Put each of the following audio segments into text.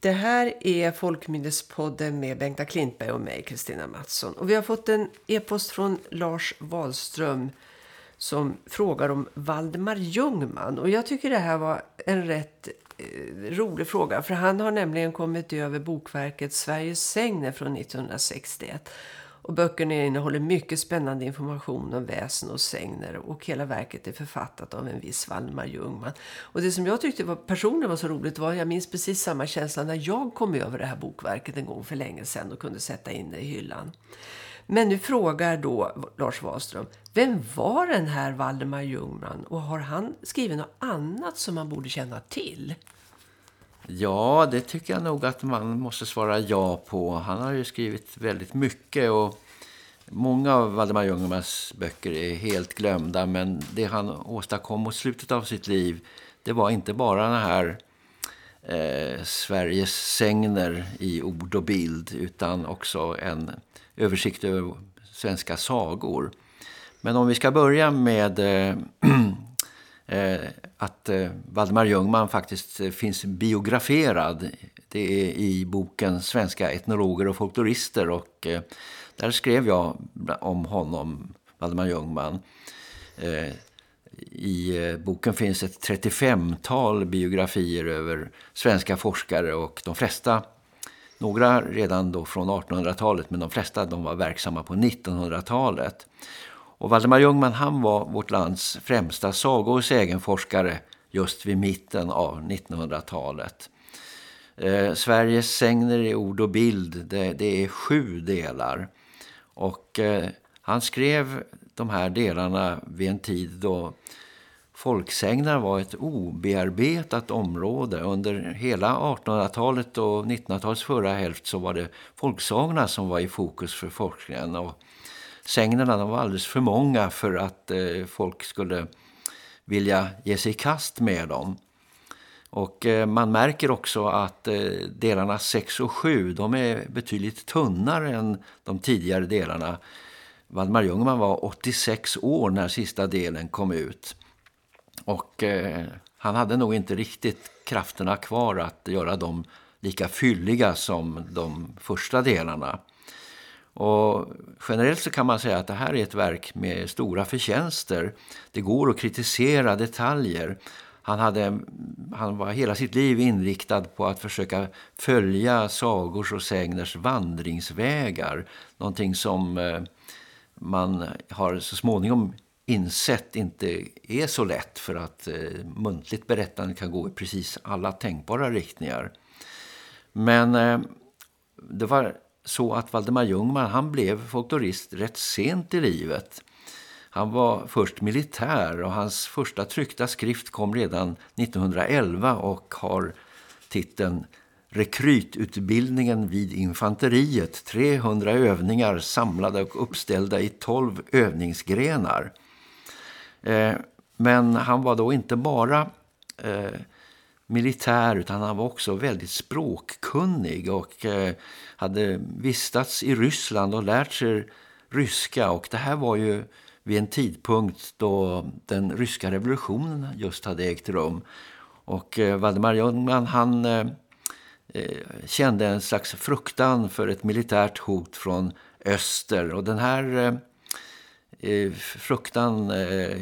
Det här är Folkminnespodden med Bengta Klintberg och mig, Kristina Mattsson. Och vi har fått en e-post från Lars Wahlström som frågar om Valdemar Ljungman. Och jag tycker det här var en rätt eh, rolig fråga. För han har nämligen kommit över bokverket Sveriges sängner från 1961. Och böckerna innehåller mycket spännande information om väsen och sängner. Och hela verket är författat av en viss Valmar Ljungman. Och det som jag tyckte var, personligen var så roligt var att jag minns precis samma känsla när jag kom över det här bokverket en gång för länge sedan och kunde sätta in det i hyllan. Men nu frågar då Lars Wahlström, vem var den här Valdemar Ljungman och har han skrivit något annat som man borde känna till? Ja, det tycker jag nog att man måste svara ja på. Han har ju skrivit väldigt mycket och många av Valdemar Ljungermans böcker är helt glömda. Men det han åstadkom mot slutet av sitt liv, det var inte bara den här eh, Sveriges sängner i ord och bild utan också en översikt över svenska sagor. Men om vi ska börja med eh, Eh, att eh, Valdemar Ljungman faktiskt eh, finns biograferad. Det är i boken Svenska etnologer och folklorister och eh, där skrev jag om honom, Valdemar Ljungman. Eh, I eh, boken finns ett 35-tal biografier över svenska forskare och de flesta, några redan då från 1800-talet men de flesta de var verksamma på 1900-talet. Och Valdemar Ljungman han var vårt lands främsta sago- och sägenforskare just vid mitten av 1900-talet. Eh, Sveriges sängner i ord och bild, det, det är sju delar. Och eh, han skrev de här delarna vid en tid då folksägner var ett obearbetat område. Under hela 1800-talet och 1900-talets förra hälft så var det folksagorna som var i fokus för forskningen och sängnerna var alldeles för många för att eh, folk skulle vilja ge sig i kast med dem. Och eh, man märker också att eh, delarna 6 och 7 de är betydligt tunnare än de tidigare delarna. Valdemar Ljungman var 86 år när sista delen kom ut. Och eh, han hade nog inte riktigt krafterna kvar att göra dem lika fylliga som de första delarna. Och generellt så kan man säga att det här är ett verk med stora förtjänster. Det går att kritisera detaljer. Han, hade, han var hela sitt liv inriktad på att försöka följa sagors och sägners vandringsvägar. Någonting som eh, man har så småningom insett inte är så lätt för att eh, muntligt berättande kan gå i precis alla tänkbara riktningar. Men eh, det var så att Valdemar Ljungman han blev folklorist rätt sent i livet. Han var först militär och hans första tryckta skrift kom redan 1911 och har titeln Rekrytutbildningen vid infanteriet. 300 övningar samlade och uppställda i 12 övningsgrenar. Eh, men han var då inte bara eh, militär utan han var också väldigt språkkunnig och eh, hade vistats i Ryssland och lärt sig ryska och det här var ju vid en tidpunkt då den ryska revolutionen just hade ägt rum. Och eh, Valdemar Ljungman han eh, eh kände en slags fruktan för ett militärt hot från öster och den här eh, eh fruktan eh,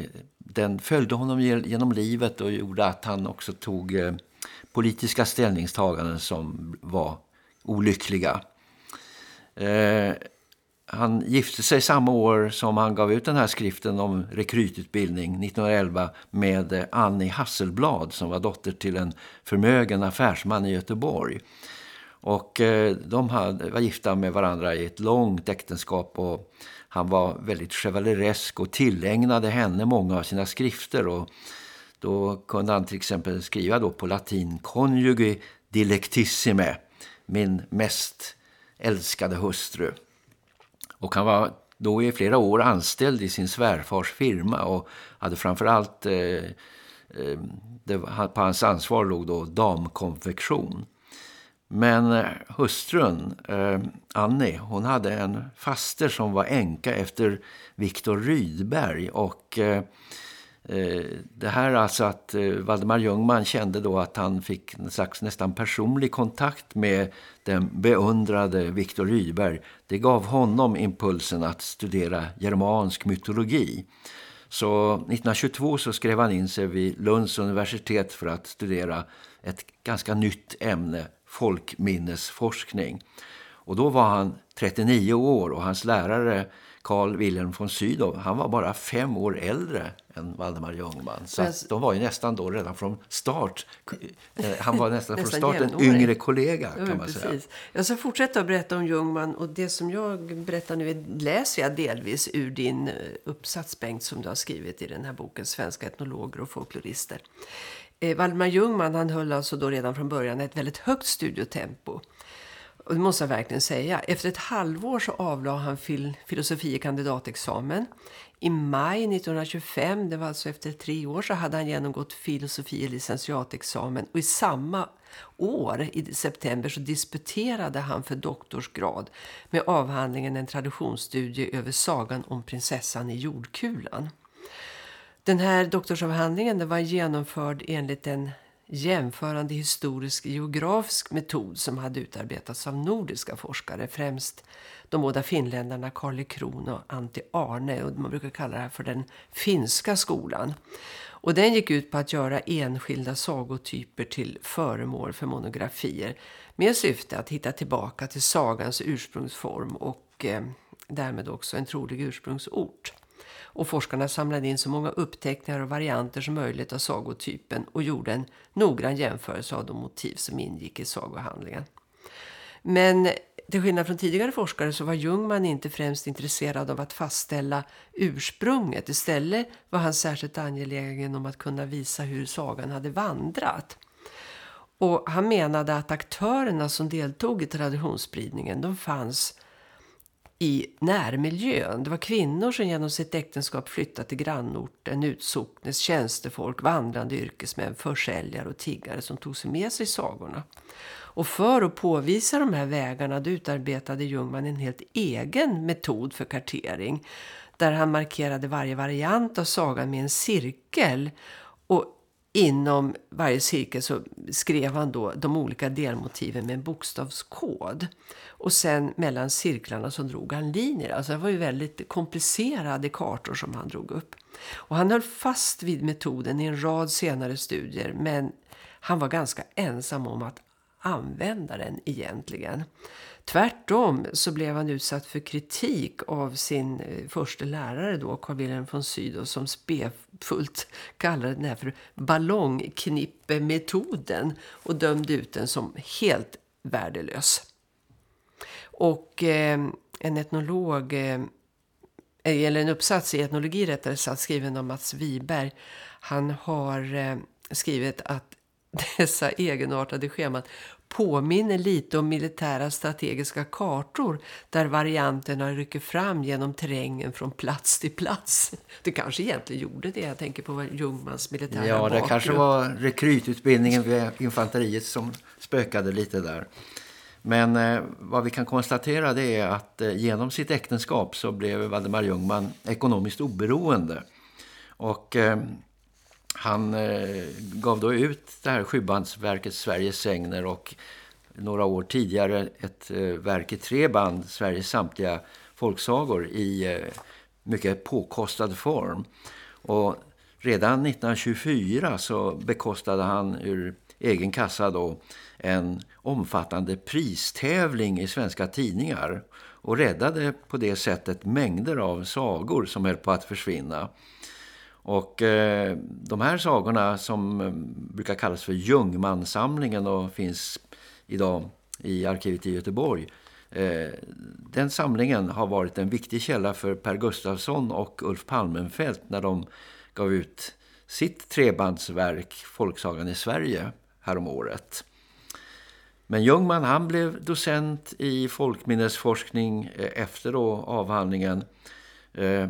den följde honom genom livet och gjorde att han också tog eh, politiska ställningstaganden som var olyckliga. Eh, han gifte sig samma år som han gav ut den här skriften om rekrytutbildning 1911 med eh, Annie Hasselblad som var dotter till en förmögen affärsman i Göteborg. Och eh, de var gifta med varandra i ett långt äktenskap och han var väldigt chevaleresk och tillägnade henne många av sina skrifter och då kunde han till exempel skriva då på latin conjugi dilectissime, min mest älskade hustru. Och han var då i flera år anställd i sin svärfars firma och hade framförallt eh, eh, det, på hans ansvar låg då damkonfektion. Men eh, hustrun, eh, Annie, hon hade en faster som var änka efter Viktor Rydberg och eh, eh, det här alltså att eh, Valdemar Ljungman kände då att han fick en slags nästan personlig kontakt med den beundrade Viktor Rydberg. Det gav honom impulsen att studera germansk mytologi. Så 1922 så skrev han in sig vid Lunds universitet för att studera ett ganska nytt ämne, folkminnesforskning. Och då var han 39 år och hans lärare Carl Wilhelm von Sydow, han var bara fem år äldre än Valdemar Ljungman. Så Men, de var ju nästan då redan från start, eh, han var nästan, nästan från start en yngre kollega kan man precis. säga. Jag ska fortsätta att berätta om Ljungman och det som jag berättar nu läser jag delvis ur din eh, uppsats Bengt som du har skrivit i den här boken Svenska etnologer och folklorister. Eh, Valdemar Ljungman han höll alltså då redan från början ett väldigt högt studiotempo. Och det måste jag verkligen säga. Efter ett halvår så avlade han fil filosofie kandidatexamen. I maj 1925, det var alltså efter tre år, så hade han genomgått filosofie licentiatexamen. Och i samma år, i september, så disputerade han för doktorsgrad med avhandlingen En traditionsstudie över sagan om prinsessan i jordkulan. Den här doktorsavhandlingen den var genomförd enligt en jämförande historisk geografisk metod som hade utarbetats av nordiska forskare, främst de båda finländarna Karli Kron och Antti Arne och man brukar kalla det här för den finska skolan. Och den gick ut på att göra enskilda sagotyper till föremål för monografier med syfte att hitta tillbaka till sagans ursprungsform och eh, därmed också en trolig ursprungsort och forskarna samlade in så många uppteckningar och varianter som möjligt av sagotypen och gjorde en noggrann jämförelse av de motiv som ingick i sagohandlingen. Men till skillnad från tidigare forskare så var Jungman inte främst intresserad av att fastställa ursprunget. Istället var han särskilt angelägen om att kunna visa hur sagan hade vandrat. Och han menade att aktörerna som deltog i traditionsspridningen de fanns i närmiljön. Det var kvinnor som genom sitt äktenskap flyttade till grannorten, utsocknes, tjänstefolk, vandrande yrkesmän, försäljare och tiggare som tog sig med sig sagorna. Och för att påvisa de här vägarna utarbetade Jungman en helt egen metod för kartering där han markerade varje variant av sagan med en cirkel och inom varje cirkel så skrev han då de olika delmotiven med en bokstavskod. Och sen mellan cirklarna så drog han linjer. Alltså det var ju väldigt komplicerade kartor som han drog upp. Och han höll fast vid metoden i en rad senare studier men han var ganska ensam om att använda den egentligen. Tvärtom så blev han utsatt för kritik av sin eh, första lärare då, Carl Wilhelm von Sydow, som spefullt kallade den här för ballongknippemetoden och dömde ut den som helt värdelös. Och eh, en etnolog, eh, eh, eller en uppsats i etnologi rättare sagt skriven av Mats Wiberg, han har eh, skrivit att dessa egenartade scheman påminner lite om militära strategiska kartor där varianterna rycker fram genom terrängen från plats till plats. Det kanske egentligen gjorde det. Jag tänker på Ljungmans militära Ja, det bakgrund. kanske var rekrytutbildningen vid infanteriet som spökade lite där. Men eh, vad vi kan konstatera det är att eh, genom sitt äktenskap så blev Valdemar Ljungman ekonomiskt oberoende. Och eh, han eh, gav då ut det här sjubandsverket Sveriges sängner och några år tidigare ett eh, verk i tre band, Sveriges samtliga folksagor i eh, mycket påkostad form. Och redan 1924 så bekostade han ur egen kassa då en omfattande pristävling i svenska tidningar och räddade på det sättet mängder av sagor som höll på att försvinna. Och eh, de här sagorna som eh, brukar kallas för Ljungmansamlingen och finns idag i arkivet i Göteborg. Eh, den samlingen har varit en viktig källa för Per Gustafsson och Ulf Palmenfelt när de gav ut sitt trebandsverk Folksagan i Sverige häromåret. Men Ljungman han blev docent i folkminnesforskning eh, efter då avhandlingen. Eh,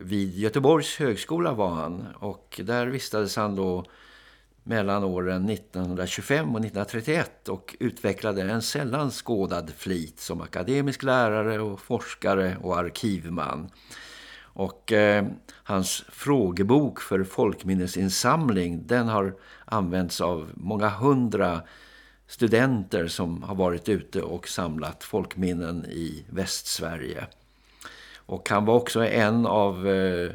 vid Göteborgs högskola var han och där vistades han då mellan åren 1925 och 1931 och utvecklade en sällan skådad flit som akademisk lärare och forskare och arkivman. Och eh, hans frågebok för folkminnesinsamling den har använts av många hundra studenter som har varit ute och samlat folkminnen i Västsverige. Och han var också en av eh,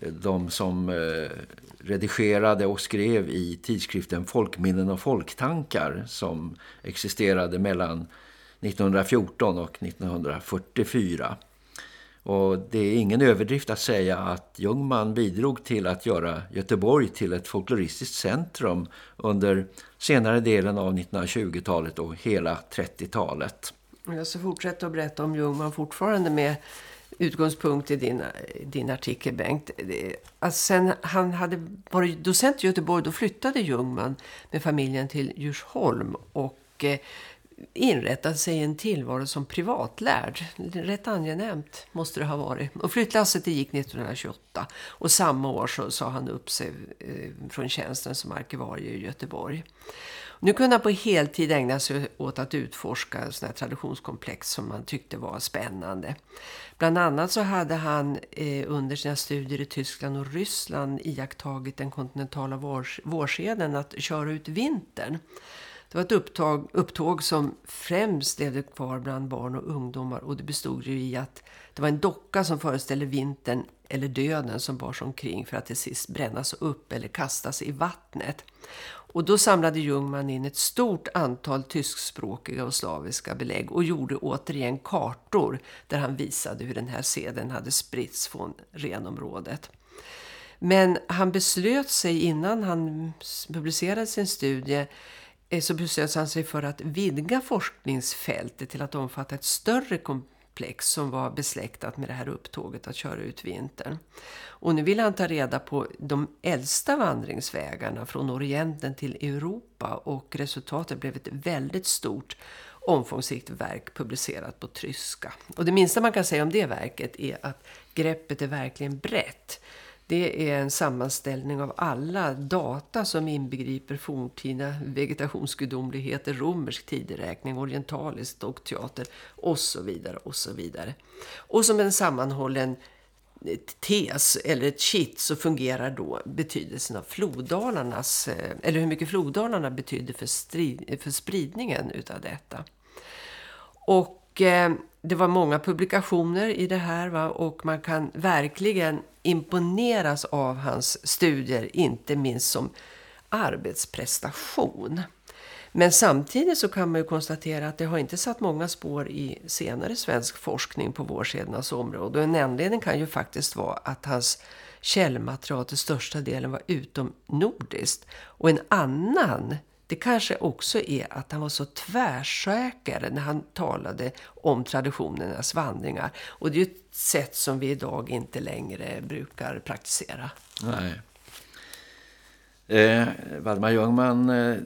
de som eh, redigerade och skrev i tidskriften Folkminnen och folktankar som existerade mellan 1914 och 1944. Och det är ingen överdrift att säga att Ljungman bidrog till att göra Göteborg till ett folkloristiskt centrum under senare delen av 1920-talet och hela 30-talet. Jag ska fortsätta att berätta om Ljungman fortfarande med utgångspunkt i din, din artikel Bengt. Alltså sen han hade varit docent i Göteborg då flyttade Ljungman med familjen till Djursholm och eh, inrättade sig en tillvaro som privatlärd. Rätt angenämt måste det ha varit. Och flyttlasset det gick 1928 och samma år så sa han upp sig eh, från tjänsten som arkivarie i Göteborg. Nu kunde han på heltid ägna sig åt att utforska sådana traditionskomplex som man tyckte var spännande. Bland annat så hade han eh, under sina studier i Tyskland och Ryssland iakttagit den kontinentala vårs vårseden att köra ut vintern. Det var ett upptag, upptåg som främst levde kvar bland barn och ungdomar och det bestod ju i att det var en docka som föreställde vintern eller döden som bars omkring för att till sist brännas upp eller kastas i vattnet. Och då samlade Ljungman in ett stort antal tyskspråkiga och slaviska belägg och gjorde återigen kartor där han visade hur den här seden hade spritts från renområdet. Men han beslöt sig innan han publicerade sin studie eh, så beslöt han sig för att vidga forskningsfältet till att omfatta ett större komplex som var besläktat med det här upptåget att köra ut vintern. Och nu vill han ta reda på de äldsta vandringsvägarna från Orienten till Europa och resultatet blev ett väldigt stort omfångsrikt verk publicerat på tyska. Och det minsta man kan säga om det verket är att greppet är verkligen brett. Det är en sammanställning av alla data som inbegriper forntida vegetationsgudomligheter, romersk tideräkning, orientalisk dogteater och så vidare och så vidare. Och som en sammanhållen tes eller ett kitt så fungerar då betydelsen av floddalarnas, eh, eller hur mycket floddalarna betyder för, strid, för spridningen utav detta. Och eh, det var många publikationer i det här va? och man kan verkligen imponeras av hans studier, inte minst som arbetsprestation. Men samtidigt så kan man ju konstatera att det har inte satt många spår i senare svensk forskning på vårsedernas område. Och en anledning kan ju faktiskt vara att hans källmaterial till största delen var utomnordiskt. Och en annan, det kanske också är att han var så tvärsäker när han talade om traditionernas vandringar. Och det är ju ett sätt som vi idag inte längre brukar praktisera. Nej. Eh, Valdemar Ljungman eh,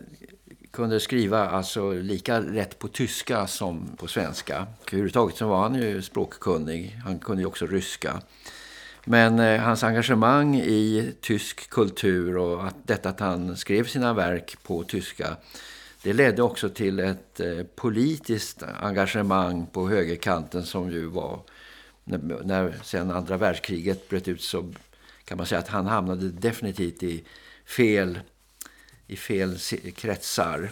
kunde skriva alltså lika rätt på tyska som på svenska. Överhuvudtaget så var han ju språkkunnig. Han kunde ju också ryska. Men eh, hans engagemang i tysk kultur och att detta att han skrev sina verk på tyska det ledde också till ett eh, politiskt engagemang på högerkanten som ju var när, när sen andra världskriget bröt ut så kan man säga att han hamnade definitivt i fel i fel kretsar.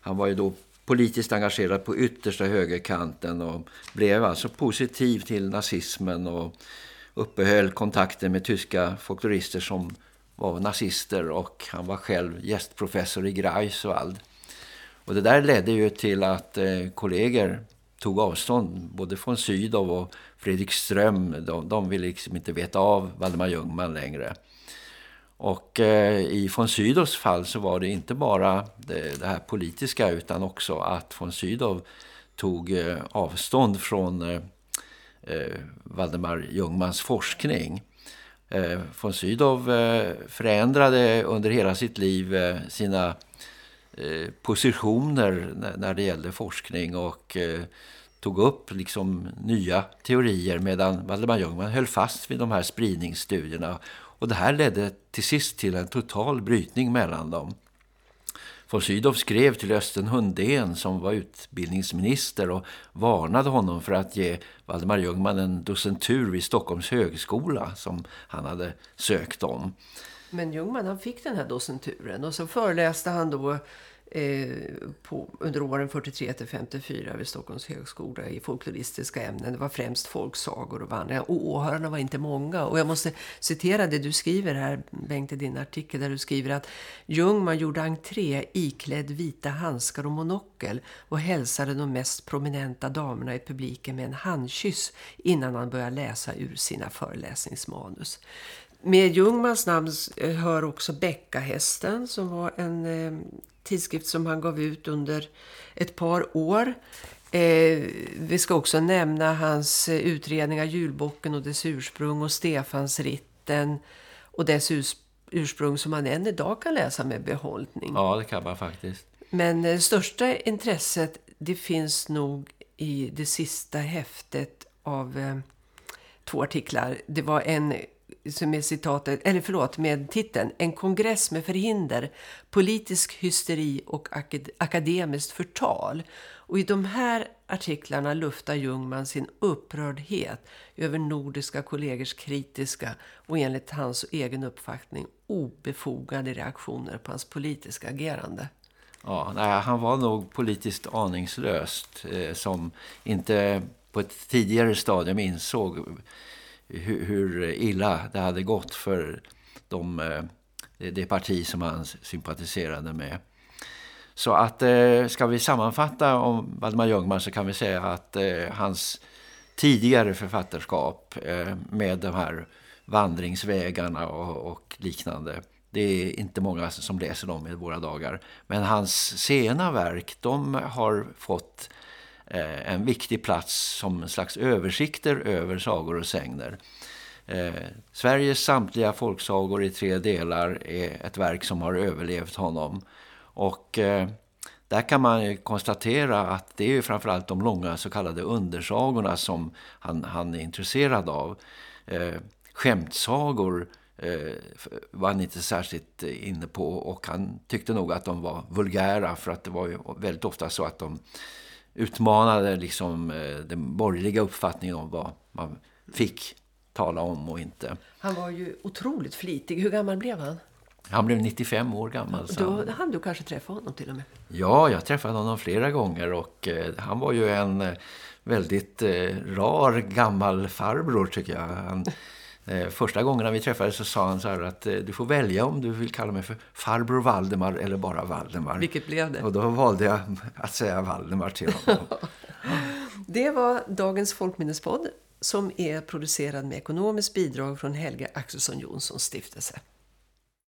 Han var ju då politiskt engagerad på yttersta högerkanten och blev alltså positiv till nazismen och uppehöll kontakter med tyska folklorister som var nazister och han var själv gästprofessor i Greifswald. Och det där ledde ju till att eh, kollegor tog avstånd både från Sydow och Fredrik Ström. De, de ville liksom inte veta av Valdemar Ljungman längre. Och eh, i von Sydows fall så var det inte bara det, det, här politiska utan också att von Sydow tog eh, avstånd från eh, eh, Valdemar Ljungmans forskning. Eh, von Sydow eh, förändrade under hela sitt liv eh, sina eh, positioner när, när det gällde forskning och eh, tog upp liksom nya teorier medan Valdemar Ljungman höll fast vid de här spridningsstudierna och det här ledde till sist till en total brytning mellan dem von Sydow skrev till Östen Hundén som var utbildningsminister och varnade honom för att ge Valdemar Ljungman en docentur vid Stockholms högskola som han hade sökt om. Men Ljungman han fick den här docenturen och så föreläste han då Eh, på, under åren 43 till 54 vid Stockholms högskola i folkloristiska ämnen. Det var främst folksagor och vandringar. Och åhörarna var inte många. Och jag måste citera det du skriver här, Bengt, i din artikel där du skriver att Ljungman gjorde entré iklädd vita handskar och monokel och hälsade de mest prominenta damerna i publiken med en handkyss innan han började läsa ur sina föreläsningsmanus. Med Ljungmans namn hör också Bäckahästen som var en eh, tidskrift som han gav ut under ett par år. Eh, vi ska också nämna hans eh, utredningar Julbocken och dess ursprung och Stefans ritten och dess urs ursprung som man än idag kan läsa med behållning. Ja, det kan man faktiskt. Men eh, största intresset det finns nog i det sista häftet av eh, två artiklar. Det var en som är citatet, eller förlåt, med titeln En kongress med förhinder, politisk hysteri och akad akademiskt förtal. Och i de här artiklarna luftar Ljungman sin upprördhet över nordiska kollegers kritiska och enligt hans egen uppfattning obefogade reaktioner på hans politiska agerande. Ja, nej, han var nog politiskt aningslöst eh, som inte på ett tidigare stadium insåg hur, hur illa det hade gått för de, eh, det parti som han sympatiserade med. Så att eh, ska vi sammanfatta om Valdemar Ljungman så kan vi säga att eh, hans tidigare författarskap med de här vandringsvägarna och, och, liknande. Det är inte många som läser dem i våra dagar. Men hans sena verk, de har fått Eh, en viktig plats som en slags översikter över sagor och sängner. Eh, Sveriges samtliga folksagor i tre delar är ett verk som har överlevt honom. Och eh, där kan man konstatera att det är framförallt de långa så kallade undersagorna som han, han är intresserad av. Eh, skämtsagor eh, var han inte särskilt inne på och han tyckte nog att de var vulgära för att det var ju väldigt ofta så att de utmanade liksom eh, den borgerliga uppfattningen om vad man fick tala om och inte. Han var ju otroligt flitig. Hur gammal blev han? Han blev 95 år gammal. Så. Då hann du kanske träffa honom till och med? Ja, jag träffade honom flera gånger och eh, han var ju en eh, väldigt eh, rar gammal farbror tycker jag. Han första gången vi träffades så sa han så att eh, du får välja om du vill kalla mig för farbror Valdemar eller bara Valdemar. Vilket blev det? Och då valde jag att säga Valdemar till honom. det var dagens folkminnespodd som är producerad med ekonomiskt bidrag från Helge Axelsson Jonssons stiftelse.